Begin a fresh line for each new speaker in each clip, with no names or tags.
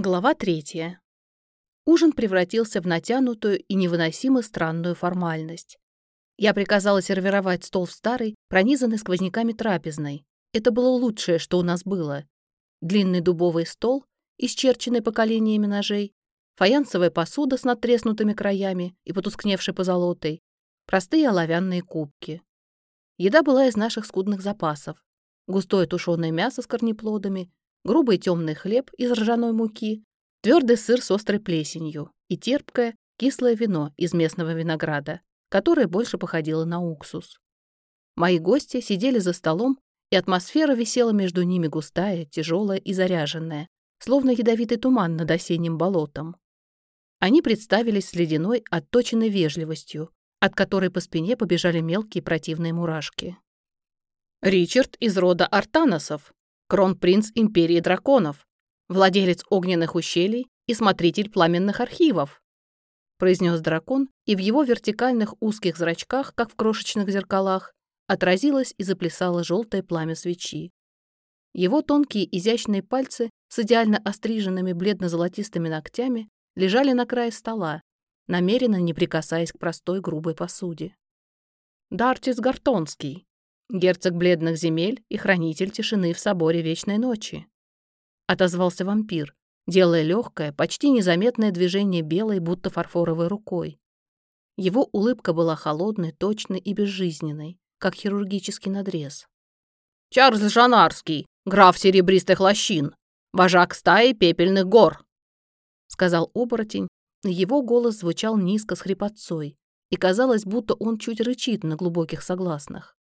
Глава третья. Ужин превратился в натянутую и невыносимо странную формальность. Я приказала сервировать стол в старой, пронизанной сквозняками трапезной. Это было лучшее, что у нас было. Длинный дубовый стол, исчерченный поколениями ножей, фаянсовая посуда с надтреснутыми краями и потускневшей позолотой, простые оловянные кубки. Еда была из наших скудных запасов. Густое тушеное мясо с корнеплодами, грубый темный хлеб из ржаной муки, твердый сыр с острой плесенью и терпкое, кислое вино из местного винограда, которое больше походило на уксус. Мои гости сидели за столом, и атмосфера висела между ними густая, тяжелая и заряженная, словно ядовитый туман над осенним болотом. Они представились с ледяной, отточенной вежливостью, от которой по спине побежали мелкие противные мурашки. «Ричард из рода Артаносов», кронпринц Империи Драконов, владелец огненных ущелий и смотритель пламенных архивов», произнес дракон, и в его вертикальных узких зрачках, как в крошечных зеркалах, отразилось и заплясало желтое пламя свечи. Его тонкие изящные пальцы с идеально остриженными бледно-золотистыми ногтями лежали на крае стола, намеренно не прикасаясь к простой грубой посуде. Дартис Гартонский, герцог бледных земель и хранитель тишины в соборе Вечной Ночи. Отозвался вампир, делая легкое, почти незаметное движение белой, будто фарфоровой рукой. Его улыбка была холодной, точной и безжизненной, как хирургический надрез. «Чарльз Жанарский, граф серебристых лощин, вожак стаи пепельных гор», сказал оборотень, его голос звучал низко с хрипотцой, и казалось, будто он чуть рычит на глубоких согласных.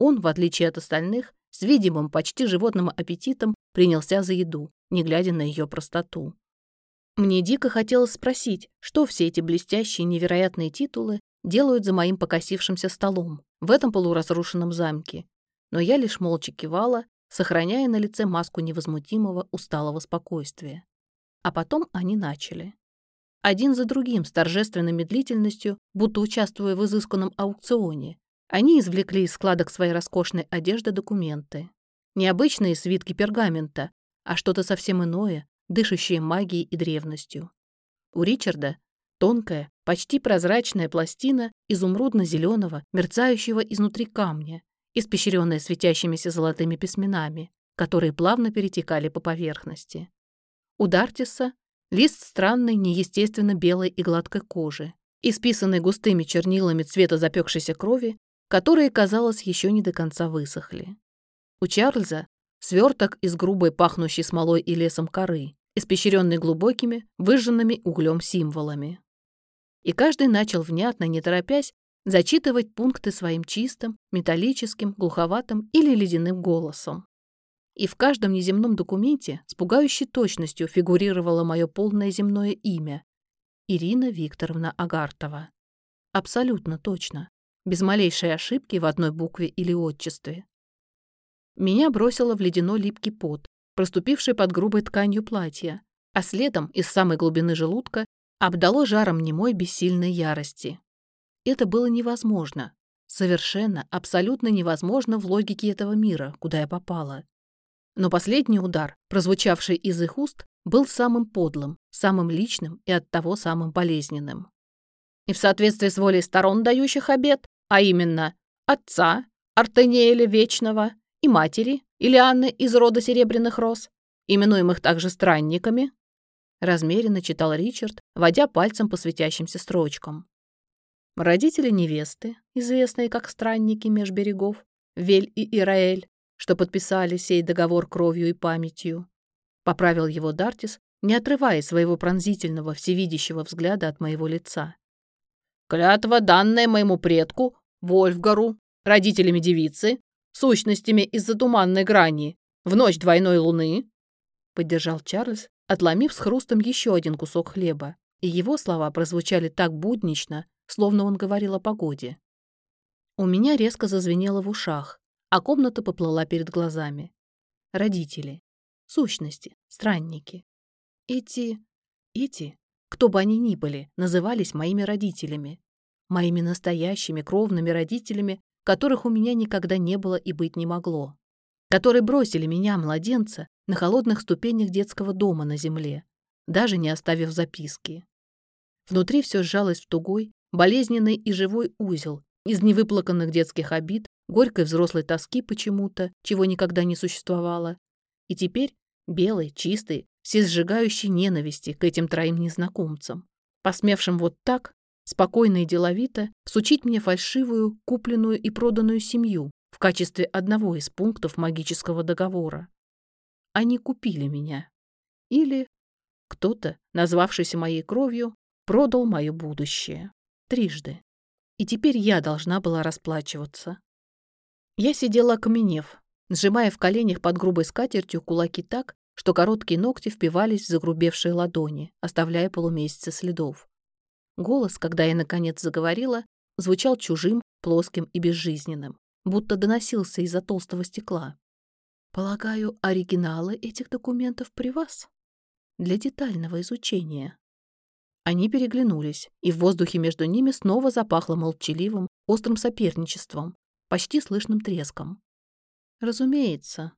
Он, в отличие от остальных, с видимым, почти животным аппетитом принялся за еду, не глядя на ее простоту. Мне дико хотелось спросить, что все эти блестящие невероятные титулы делают за моим покосившимся столом в этом полуразрушенном замке. Но я лишь молча кивала, сохраняя на лице маску невозмутимого, усталого спокойствия. А потом они начали. Один за другим, с торжественной медлительностью, будто участвуя в изысканном аукционе, они извлекли из складок своей роскошной одежды документы. Необычные свитки пергамента, а что-то совсем иное, дышащее магией и древностью. У Ричарда тонкая, почти прозрачная пластина изумрудно-зеленого, мерцающего изнутри камня, испещренная светящимися золотыми письменами, которые плавно перетекали по поверхности. У Дартиса лист странной, неестественно белой и гладкой кожи, исписанный густыми чернилами цвета запекшейся крови которые, казалось, еще не до конца высохли. У Чарльза сверток из грубой пахнущей смолой и лесом коры, испещренный глубокими, выжженными углем символами. И каждый начал внятно, не торопясь, зачитывать пункты своим чистым, металлическим, глуховатым или ледяным голосом. И в каждом неземном документе с пугающей точностью фигурировало мое полное земное имя — Ирина Викторовна Агартова. Абсолютно точно без малейшей ошибки в одной букве или отчестве. Меня бросило в ледяной липкий пот, проступивший под грубой тканью платья, а следом из самой глубины желудка обдало жаром немой бессильной ярости. Это было невозможно. Совершенно, абсолютно невозможно в логике этого мира, куда я попала. Но последний удар, прозвучавший из их уст, был самым подлым, самым личным и оттого самым болезненным и в соответствии с волей сторон, дающих обед, а именно отца, Артенеэля Вечного, и матери, Илианны из рода Серебряных Роз, именуемых также странниками, размеренно читал Ричард, водя пальцем по светящимся строчкам. Родители невесты, известные как странники меж берегов, Вель и Ираэль, что подписали сей договор кровью и памятью, поправил его Дартис, не отрывая своего пронзительного, всевидящего взгляда от моего лица. Клятва, данная моему предку, Вольфгару, родителями девицы, сущностями из-за туманной грани, в ночь двойной луны, поддержал Чарльз, отломив с хрустом еще один кусок хлеба, и его слова прозвучали так буднично, словно он говорил о погоде. У меня резко зазвенело в ушах, а комната поплыла перед глазами. Родители. Сущности. Странники. Эти... эти кто бы они ни были, назывались моими родителями. Моими настоящими кровными родителями, которых у меня никогда не было и быть не могло. Которые бросили меня, младенца, на холодных ступенях детского дома на земле, даже не оставив записки. Внутри все сжалось в тугой, болезненный и живой узел из невыплаканных детских обид, горькой взрослой тоски почему-то, чего никогда не существовало, и теперь белой, чистой, всесжигающей ненависти к этим троим незнакомцам, посмевшим вот так, спокойно и деловито, всучить мне фальшивую, купленную и проданную семью в качестве одного из пунктов магического договора. Они купили меня. Или кто-то, назвавшийся моей кровью, продал мое будущее. Трижды. И теперь я должна была расплачиваться. Я сидела окаменев, сжимая в коленях под грубой скатертью кулаки так, что короткие ногти впивались в загрубевшие ладони, оставляя полумесяцы следов. Голос, когда я наконец заговорила, звучал чужим, плоским и безжизненным, будто доносился из-за толстого стекла. «Полагаю, оригиналы этих документов при вас? Для детального изучения». Они переглянулись, и в воздухе между ними снова запахло молчаливым, острым соперничеством, почти слышным треском. «Разумеется».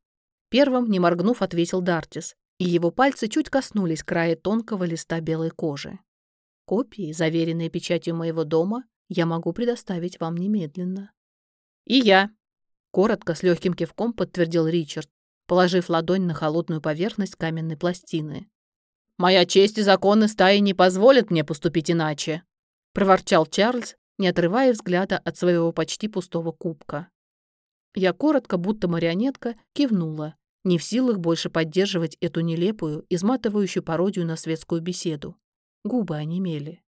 Первым, не моргнув, ответил Дартис, и его пальцы чуть коснулись края тонкого листа белой кожи. «Копии, заверенные печатью моего дома, я могу предоставить вам немедленно». «И я», — коротко, с легким кивком подтвердил Ричард, положив ладонь на холодную поверхность каменной пластины. «Моя честь и законы стаи не позволят мне поступить иначе», — проворчал Чарльз, не отрывая взгляда от своего почти пустого кубка. Я коротко, будто марионетка, кивнула, не в силах больше поддерживать эту нелепую, изматывающую пародию на светскую беседу. Губы онемели.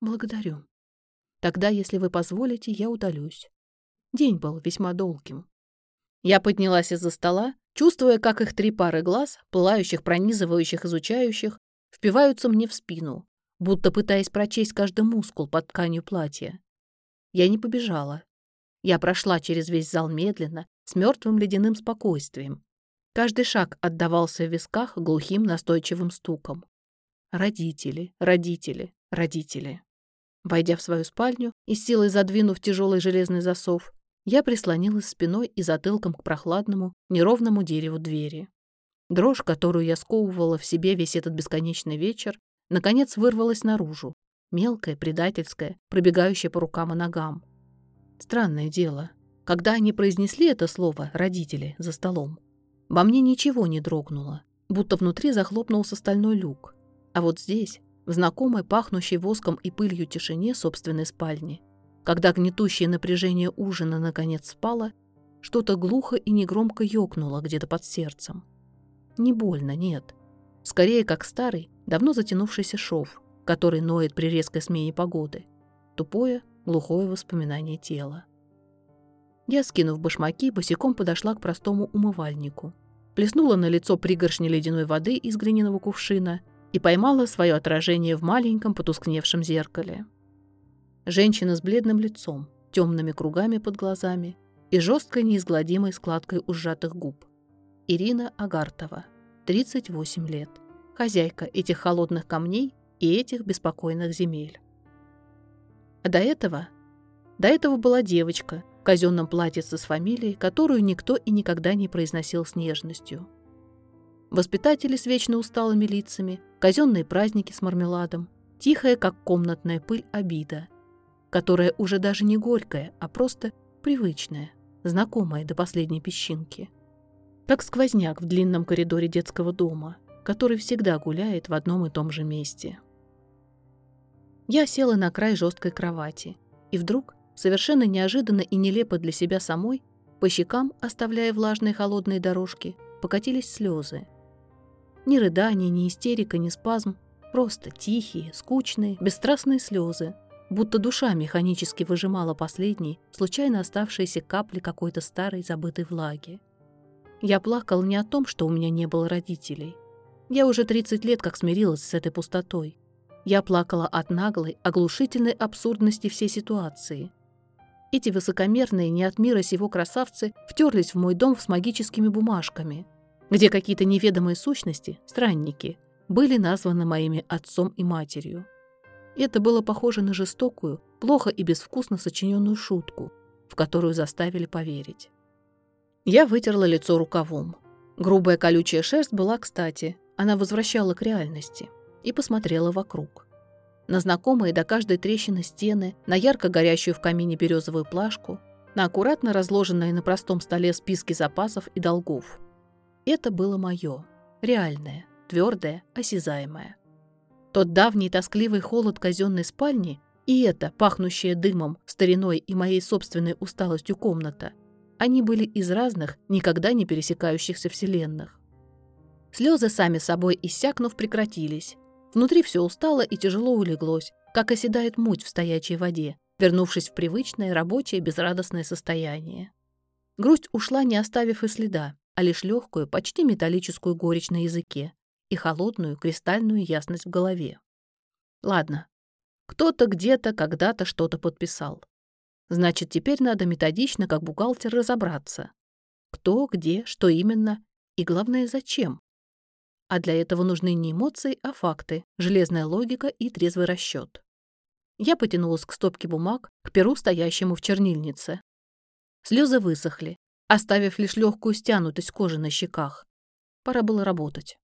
«Благодарю. Тогда, если вы позволите, я удалюсь. День был весьма долгим». Я поднялась из-за стола, чувствуя, как их три пары глаз, пылающих, пронизывающих, изучающих, впиваются мне в спину, будто пытаясь прочесть каждый мускул под тканью платья. Я не побежала. Я прошла через весь зал медленно, с мертвым ледяным спокойствием. Каждый шаг отдавался в висках глухим настойчивым стуком. Родители, родители, родители. Войдя в свою спальню и силой задвинув тяжелый железный засов, я прислонилась спиной и затылком к прохладному, неровному дереву двери. Дрожь, которую я сковывала в себе весь этот бесконечный вечер, наконец вырвалась наружу, мелкая, предательская, пробегающая по рукам и ногам. Странное дело, когда они произнесли это слово «родители» за столом, во мне ничего не дрогнуло, будто внутри захлопнулся стальной люк. А вот здесь, в знакомой пахнущей воском и пылью тишине собственной спальни, когда гнетущее напряжение ужина наконец спало, что-то глухо и негромко ёкнуло где-то под сердцем. Не больно, нет. Скорее, как старый, давно затянувшийся шов, который ноет при резкой смене погоды. Тупое, глухое воспоминание тела. Я, скинув башмаки, босиком подошла к простому умывальнику, плеснула на лицо пригоршни ледяной воды из глиняного кувшина и поймала свое отражение в маленьком потускневшем зеркале. Женщина с бледным лицом, темными кругами под глазами и жесткой неизгладимой складкой у сжатых губ. Ирина Агартова, 38 лет, хозяйка этих холодных камней и этих беспокойных земель. А до этого? До этого была девочка – казенном платьице с фамилией, которую никто и никогда не произносил с нежностью. Воспитатели с вечно усталыми лицами, казенные праздники с мармеладом, тихая, как комнатная пыль, обида, которая уже даже не горькая, а просто привычная, знакомая до последней песчинки. Как сквозняк в длинном коридоре детского дома, который всегда гуляет в одном и том же месте. Я села на край жесткой кровати, и вдруг Совершенно неожиданно и нелепо для себя самой, по щекам, оставляя влажные холодные дорожки, покатились слезы. Ни рыдания, ни истерика, ни спазм, просто тихие, скучные, бесстрастные слезы, будто душа механически выжимала последние, случайно оставшиеся капли какой-то старой забытой влаги. Я плакал не о том, что у меня не было родителей. Я уже 30 лет как смирилась с этой пустотой. Я плакала от наглой, оглушительной абсурдности всей ситуации – эти высокомерные, не от мира сего красавцы втерлись в мой дом с магическими бумажками, где какие-то неведомые сущности, странники, были названы моими отцом и матерью. Это было похоже на жестокую, плохо и безвкусно сочиненную шутку, в которую заставили поверить. Я вытерла лицо рукавом. Грубая колючая шерсть была кстати, она возвращала к реальности. и посмотрела вокруг. На знакомые до каждой трещины стены, на ярко горящую в камине березовую плашку, на аккуратно разложенные на простом столе списки запасов и долгов. Это было мое, реальное, твердое, осязаемое. Тот давний тоскливый холод казенной спальни и эта, пахнущая дымом, стариной и моей собственной усталостью комната, они были из разных, никогда не пересекающихся вселенных. Слезы сами собой иссякнув прекратились. Внутри все устало и тяжело улеглось, как оседает муть в стоячей воде, вернувшись в привычное рабочее безрадостное состояние. Грусть ушла, не оставив и следа, а лишь легкую, почти металлическую горечь на языке и холодную кристальную ясность в голове. Ладно, кто-то где-то когда-то что-то подписал. Значит, теперь надо методично, как бухгалтер, разобраться. Кто, где, что именно и, главное, зачем. А для этого нужны не эмоции, а факты, железная логика и трезвый расчет. Я потянулась к стопке бумаг, к перу, стоящему в чернильнице. Слезы высохли, оставив лишь легкую стянутость кожи на щеках. Пора было работать.